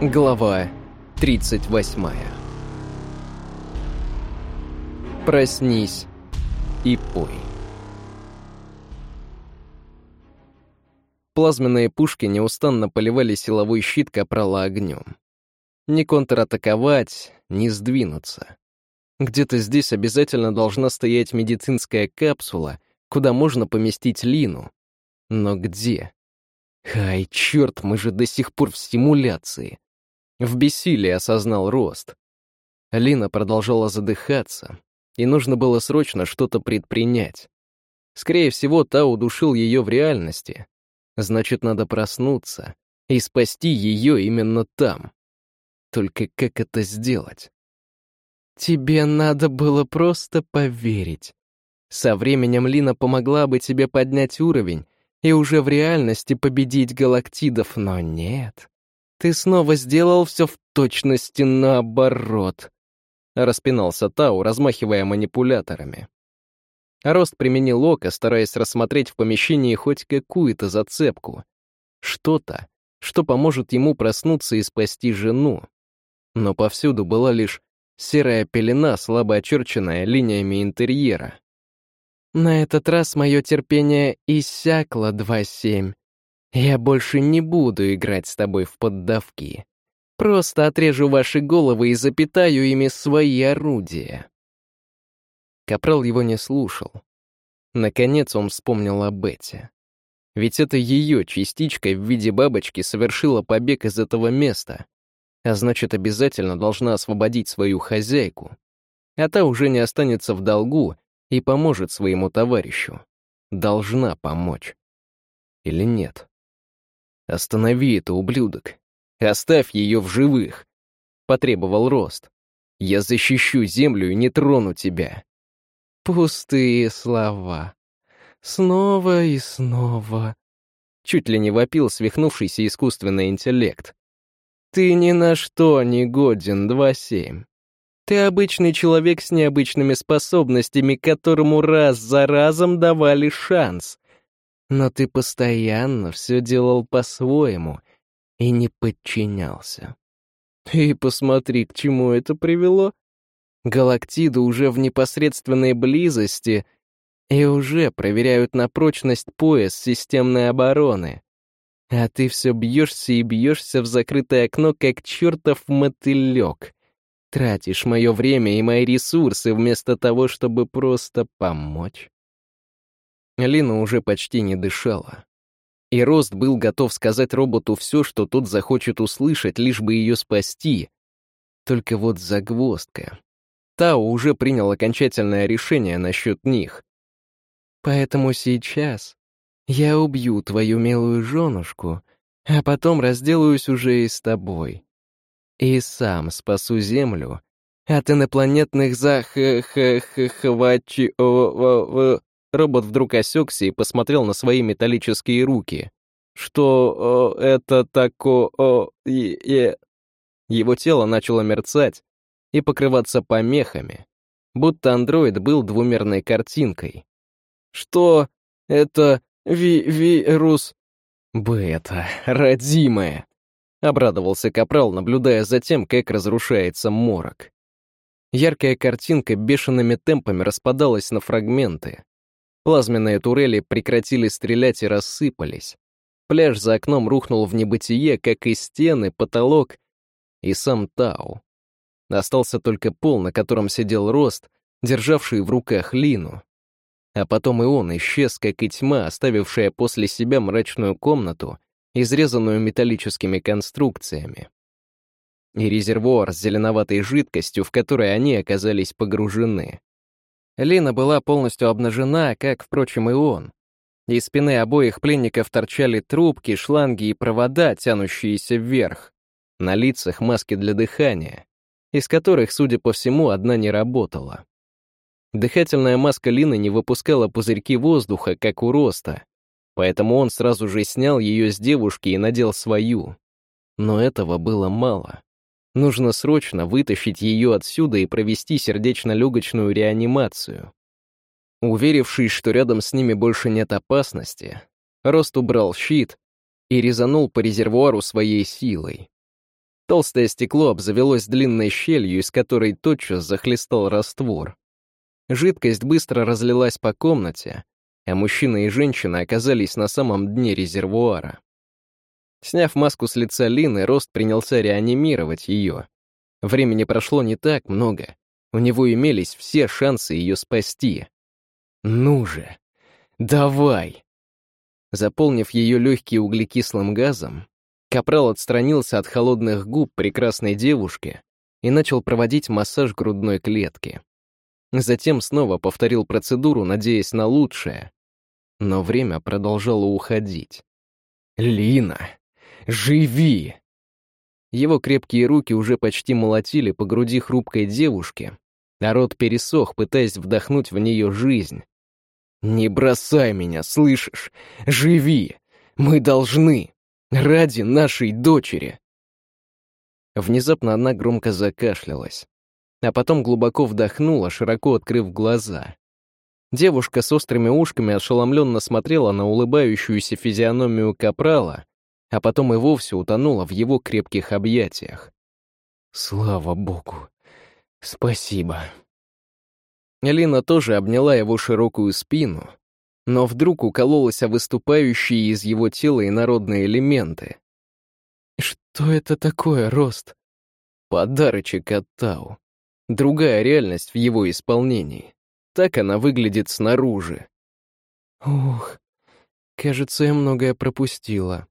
Глава 38 Проснись и пой. Плазменные пушки неустанно поливали силовой щит Капрала огнем. Ни контратаковать, ни сдвинуться. Где-то здесь обязательно должна стоять медицинская капсула, куда можно поместить Лину. Но где? Ай, черт, мы же до сих пор в симуляции. В бессилии осознал рост. Лина продолжала задыхаться, и нужно было срочно что-то предпринять. Скорее всего, та удушил ее в реальности. Значит, надо проснуться и спасти ее именно там. Только как это сделать? Тебе надо было просто поверить. Со временем Лина помогла бы тебе поднять уровень и уже в реальности победить галактидов, но нет. «Ты снова сделал все в точности наоборот», — распинался Тау, размахивая манипуляторами. Рост применил око, стараясь рассмотреть в помещении хоть какую-то зацепку. Что-то, что поможет ему проснуться и спасти жену. Но повсюду была лишь серая пелена, слабо очерченная линиями интерьера. «На этот раз мое терпение иссякло, 2-7. Я больше не буду играть с тобой в поддавки. Просто отрежу ваши головы и запитаю ими свои орудия. Капрал его не слушал. Наконец он вспомнил о Бете. Ведь это ее частичка в виде бабочки совершила побег из этого места, а значит, обязательно должна освободить свою хозяйку. А та уже не останется в долгу и поможет своему товарищу. Должна помочь. Или нет? «Останови это, ублюдок! Оставь ее в живых!» — потребовал Рост. «Я защищу землю и не трону тебя!» Пустые слова. Снова и снова. Чуть ли не вопил свихнувшийся искусственный интеллект. Ты ни на что не годен, 2-7. Ты обычный человек с необычными способностями, которому раз за разом давали шанс но ты постоянно все делал по-своему и не подчинялся. И посмотри, к чему это привело. Галактиды уже в непосредственной близости и уже проверяют на прочность пояс системной обороны. А ты все бьешься и бьешься в закрытое окно, как чертов мотылек. Тратишь мое время и мои ресурсы вместо того, чтобы просто помочь. Лина уже почти не дышала. И Рост был готов сказать роботу все, что тот захочет услышать, лишь бы ее спасти. Только вот загвоздка. Тао уже принял окончательное решение насчет них. «Поэтому сейчас я убью твою милую женушку, а потом разделаюсь уже и с тобой. И сам спасу Землю от инопланетных захвачи... Робот вдруг осекся и посмотрел на свои металлические руки. «Что э, это такое...» э, Его тело начало мерцать и покрываться помехами, будто андроид был двумерной картинкой. «Что это ви вирус?» «Бета, родимая!» — обрадовался Капрал, наблюдая за тем, как разрушается морок. Яркая картинка бешеными темпами распадалась на фрагменты, Плазменные турели прекратили стрелять и рассыпались. Пляж за окном рухнул в небытие, как и стены, потолок и сам Тау. Остался только пол, на котором сидел Рост, державший в руках Лину. А потом и он исчез, как и тьма, оставившая после себя мрачную комнату, изрезанную металлическими конструкциями. И резервуар с зеленоватой жидкостью, в которой они оказались погружены. Лина была полностью обнажена, как, впрочем, и он. Из спины обоих пленников торчали трубки, шланги и провода, тянущиеся вверх. На лицах маски для дыхания, из которых, судя по всему, одна не работала. Дыхательная маска Лины не выпускала пузырьки воздуха, как у Роста, поэтому он сразу же снял ее с девушки и надел свою. Но этого было мало. Нужно срочно вытащить ее отсюда и провести сердечно-легочную реанимацию. Уверившись, что рядом с ними больше нет опасности, Рост убрал щит и резанул по резервуару своей силой. Толстое стекло обзавелось длинной щелью, из которой тотчас захлестал раствор. Жидкость быстро разлилась по комнате, а мужчина и женщина оказались на самом дне резервуара. Сняв маску с лица Лины, Рост принялся реанимировать ее. Времени прошло не так много. У него имелись все шансы ее спасти. «Ну же, давай!» Заполнив ее легкие углекислым газом, Капрал отстранился от холодных губ прекрасной девушки и начал проводить массаж грудной клетки. Затем снова повторил процедуру, надеясь на лучшее. Но время продолжало уходить. «Лина, живи!» Его крепкие руки уже почти молотили по груди хрупкой девушки, рот пересох, пытаясь вдохнуть в нее жизнь. «Не бросай меня, слышишь? Живи! Мы должны! Ради нашей дочери!» Внезапно она громко закашлялась, а потом глубоко вдохнула, широко открыв глаза. Девушка с острыми ушками ошеломленно смотрела на улыбающуюся физиономию капрала, а потом и вовсе утонула в его крепких объятиях. «Слава богу! Спасибо!» Алина тоже обняла его широкую спину, но вдруг укололась о выступающие из его тела инородные элементы. «Что это такое, Рост?» Подарочек от Тау. Другая реальность в его исполнении. Так она выглядит снаружи. Ух, кажется, я многое пропустила.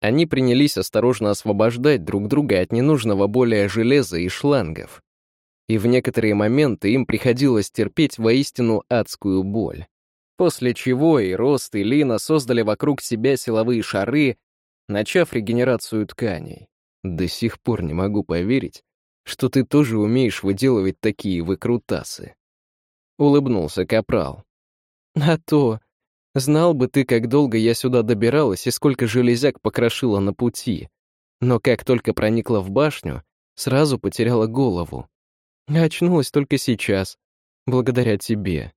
Они принялись осторожно освобождать друг друга от ненужного более железа и шлангов. И в некоторые моменты им приходилось терпеть воистину адскую боль. После чего и Рост, и Лина создали вокруг себя силовые шары, начав регенерацию тканей. До сих пор не могу поверить, что ты тоже умеешь выделывать такие выкрутасы. Улыбнулся Капрал. А то, Знал бы ты, как долго я сюда добиралась и сколько железяк покрошила на пути. Но как только проникла в башню, сразу потеряла голову. очнулась только сейчас, благодаря тебе.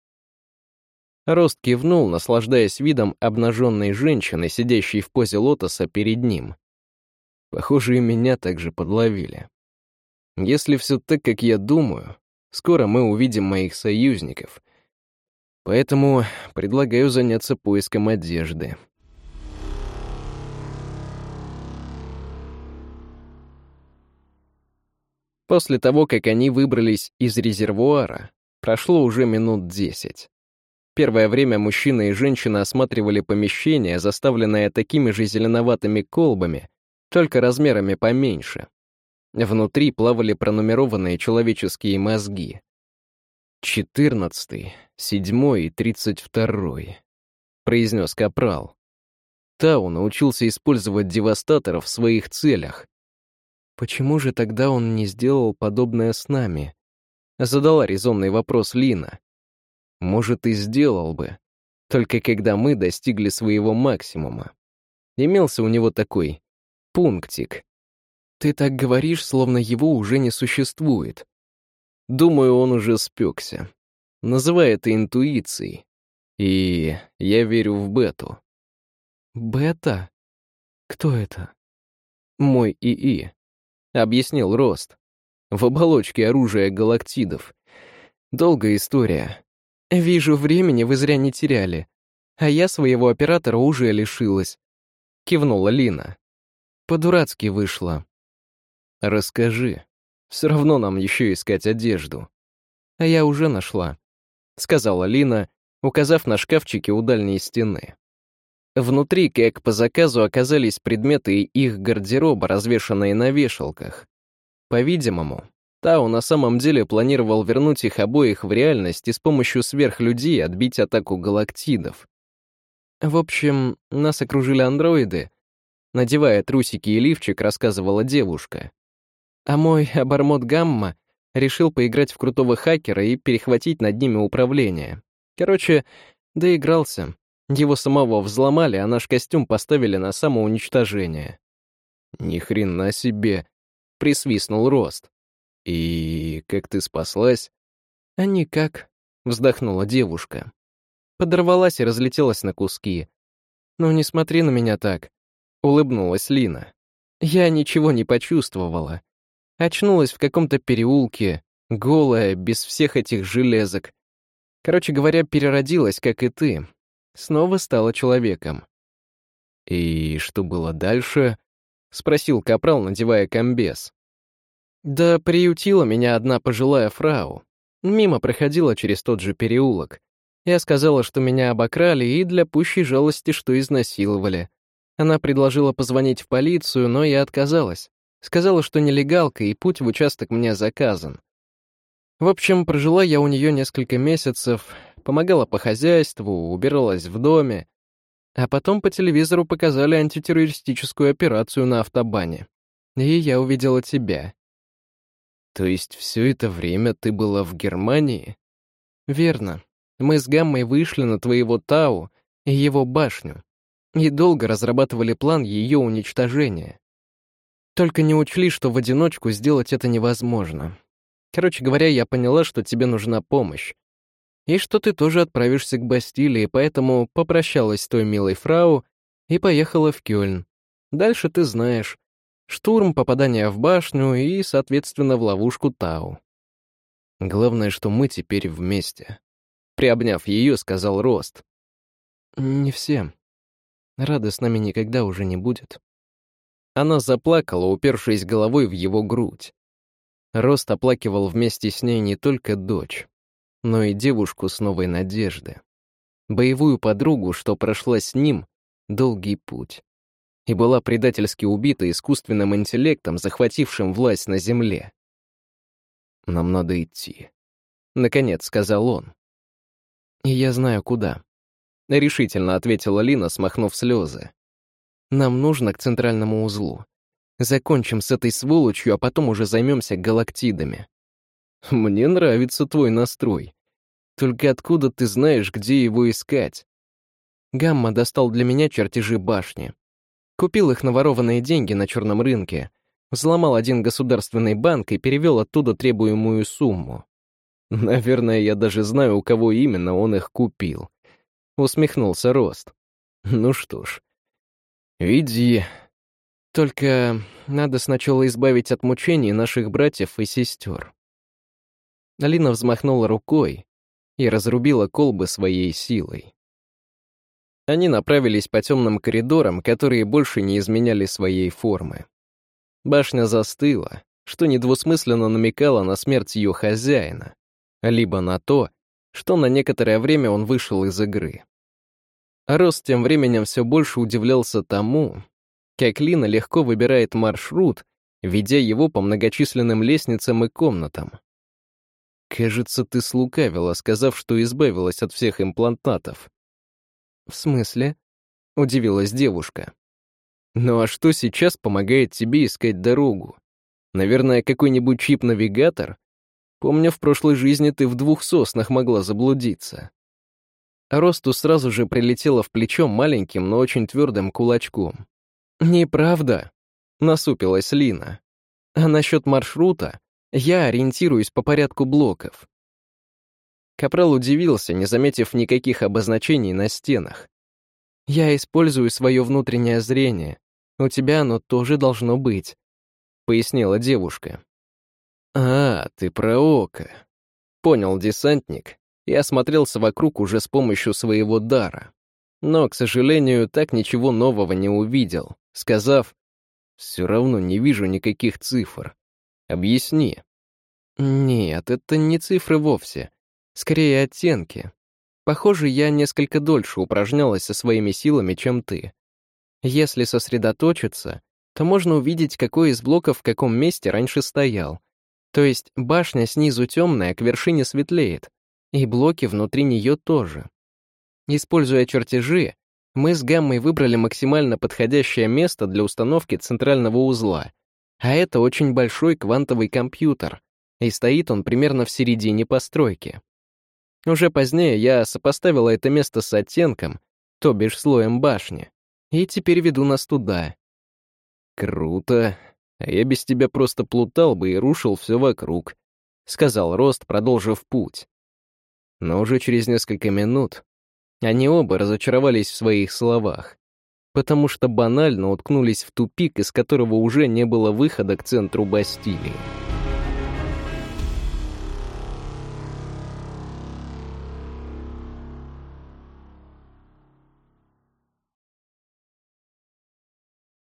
Рост кивнул, наслаждаясь видом обнаженной женщины, сидящей в позе лотоса перед ним. Похоже, и меня также подловили. Если все так, как я думаю, скоро мы увидим моих союзников, Поэтому предлагаю заняться поиском одежды. После того, как они выбрались из резервуара, прошло уже минут десять. Первое время мужчина и женщина осматривали помещение, заставленное такими же зеленоватыми колбами, только размерами поменьше. Внутри плавали пронумерованные человеческие мозги. «Четырнадцатый, седьмой и тридцать второй», — произнес Капрал. Тау научился использовать девастатора в своих целях. «Почему же тогда он не сделал подобное с нами?» — задала резонный вопрос Лина. «Может, и сделал бы, только когда мы достигли своего максимума. Имелся у него такой пунктик. Ты так говоришь, словно его уже не существует. Думаю, он уже спекся. Называй это интуицией. И я верю в бету. Бета? Кто это? Мой ИИ. Объяснил Рост. В оболочке оружия галактидов. Долгая история. Вижу, времени вы зря не теряли. А я своего оператора уже лишилась. Кивнула Лина. По-дурацки вышло. Расскажи. Все равно нам еще искать одежду. А я уже нашла, сказала Лина, указав на шкафчики у дальней стены. Внутри, как по заказу, оказались предметы их гардероба, развешанные на вешалках. По-видимому, Тау на самом деле планировал вернуть их обоих в реальность и с помощью сверхлюдей отбить атаку галактидов. В общем, нас окружили андроиды. Надевая трусики и лифчик, рассказывала девушка. А мой обормот Гамма решил поиграть в крутого хакера и перехватить над ними управление. Короче, доигрался. Его самого взломали, а наш костюм поставили на самоуничтожение. Ни хрена себе, присвистнул Рост. И как ты спаслась? А никак, вздохнула девушка. Подорвалась и разлетелась на куски. Ну не смотри на меня так, улыбнулась Лина. Я ничего не почувствовала. Очнулась в каком-то переулке, голая, без всех этих железок. Короче говоря, переродилась, как и ты. Снова стала человеком. «И что было дальше?» — спросил Капрал, надевая комбез. «Да приютила меня одна пожилая фрау. Мимо проходила через тот же переулок. Я сказала, что меня обокрали и для пущей жалости, что изнасиловали. Она предложила позвонить в полицию, но я отказалась. Сказала, что нелегалка, и путь в участок мне заказан. В общем, прожила я у нее несколько месяцев, помогала по хозяйству, убиралась в доме. А потом по телевизору показали антитеррористическую операцию на автобане. И я увидела тебя. То есть все это время ты была в Германии? Верно. Мы с Гаммой вышли на твоего Тау и его башню и долго разрабатывали план ее уничтожения. Только не учли, что в одиночку сделать это невозможно. Короче говоря, я поняла, что тебе нужна помощь. И что ты тоже отправишься к Бастилии, поэтому попрощалась с той милой фрау и поехала в Кёльн. Дальше ты знаешь. Штурм, попадание в башню и, соответственно, в ловушку Тау. Главное, что мы теперь вместе. Приобняв ее, сказал Рост. Не все. Рады с нами никогда уже не будет. Она заплакала, упершись головой в его грудь. Рост оплакивал вместе с ней не только дочь, но и девушку с новой надежды. Боевую подругу, что прошла с ним долгий путь. И была предательски убита искусственным интеллектом, захватившим власть на Земле. «Нам надо идти», — наконец сказал он. «И я знаю, куда», — решительно ответила Лина, смахнув слезы. «Нам нужно к центральному узлу. Закончим с этой сволочью, а потом уже займемся галактидами. Мне нравится твой настрой. Только откуда ты знаешь, где его искать? Гамма достал для меня чертежи башни. Купил их на ворованные деньги на черном рынке, взломал один государственный банк и перевел оттуда требуемую сумму. Наверное, я даже знаю, у кого именно он их купил. Усмехнулся Рост. Ну что ж, веди, только надо сначала избавить от мучений наших братьев и сестер. Алина взмахнула рукой и разрубила колбы своей силой. Они направились по темным коридорам, которые больше не изменяли своей формы. Башня застыла, что недвусмысленно намекало на смерть ее хозяина, либо на то, что на некоторое время он вышел из игры. Рост тем временем все больше удивлялся тому, как Лина легко выбирает маршрут, ведя его по многочисленным лестницам и комнатам. «Кажется, ты слукавила, сказав, что избавилась от всех имплантатов». «В смысле?» — удивилась девушка. «Ну а что сейчас помогает тебе искать дорогу? Наверное, какой-нибудь чип-навигатор? Помню, в прошлой жизни ты в двух соснах могла заблудиться». Росту сразу же прилетело в плечо маленьким, но очень твердым кулачком. «Неправда», — насупилась Лина. «А насчет маршрута я ориентируюсь по порядку блоков». Капрал удивился, не заметив никаких обозначений на стенах. «Я использую свое внутреннее зрение. У тебя оно тоже должно быть», — пояснила девушка. «А, ты про око», — понял десантник и осмотрелся вокруг уже с помощью своего дара. Но, к сожалению, так ничего нового не увидел сказав, «Все равно не вижу никаких цифр. Объясни». «Нет, это не цифры вовсе. Скорее, оттенки. Похоже, я несколько дольше упражнялась со своими силами, чем ты. Если сосредоточиться, то можно увидеть, какой из блоков в каком месте раньше стоял. То есть башня снизу темная, к вершине светлеет, и блоки внутри нее тоже. Используя чертежи, мы с Гаммой выбрали максимально подходящее место для установки центрального узла, а это очень большой квантовый компьютер, и стоит он примерно в середине постройки. Уже позднее я сопоставила это место с оттенком, то бишь слоем башни, и теперь веду нас туда. Круто. А я без тебя просто плутал бы и рушил все вокруг, сказал Рост, продолжив путь. Но уже через несколько минут они оба разочаровались в своих словах. потому что банально уткнулись в тупик, из которого уже не было выхода к центру Бастилии.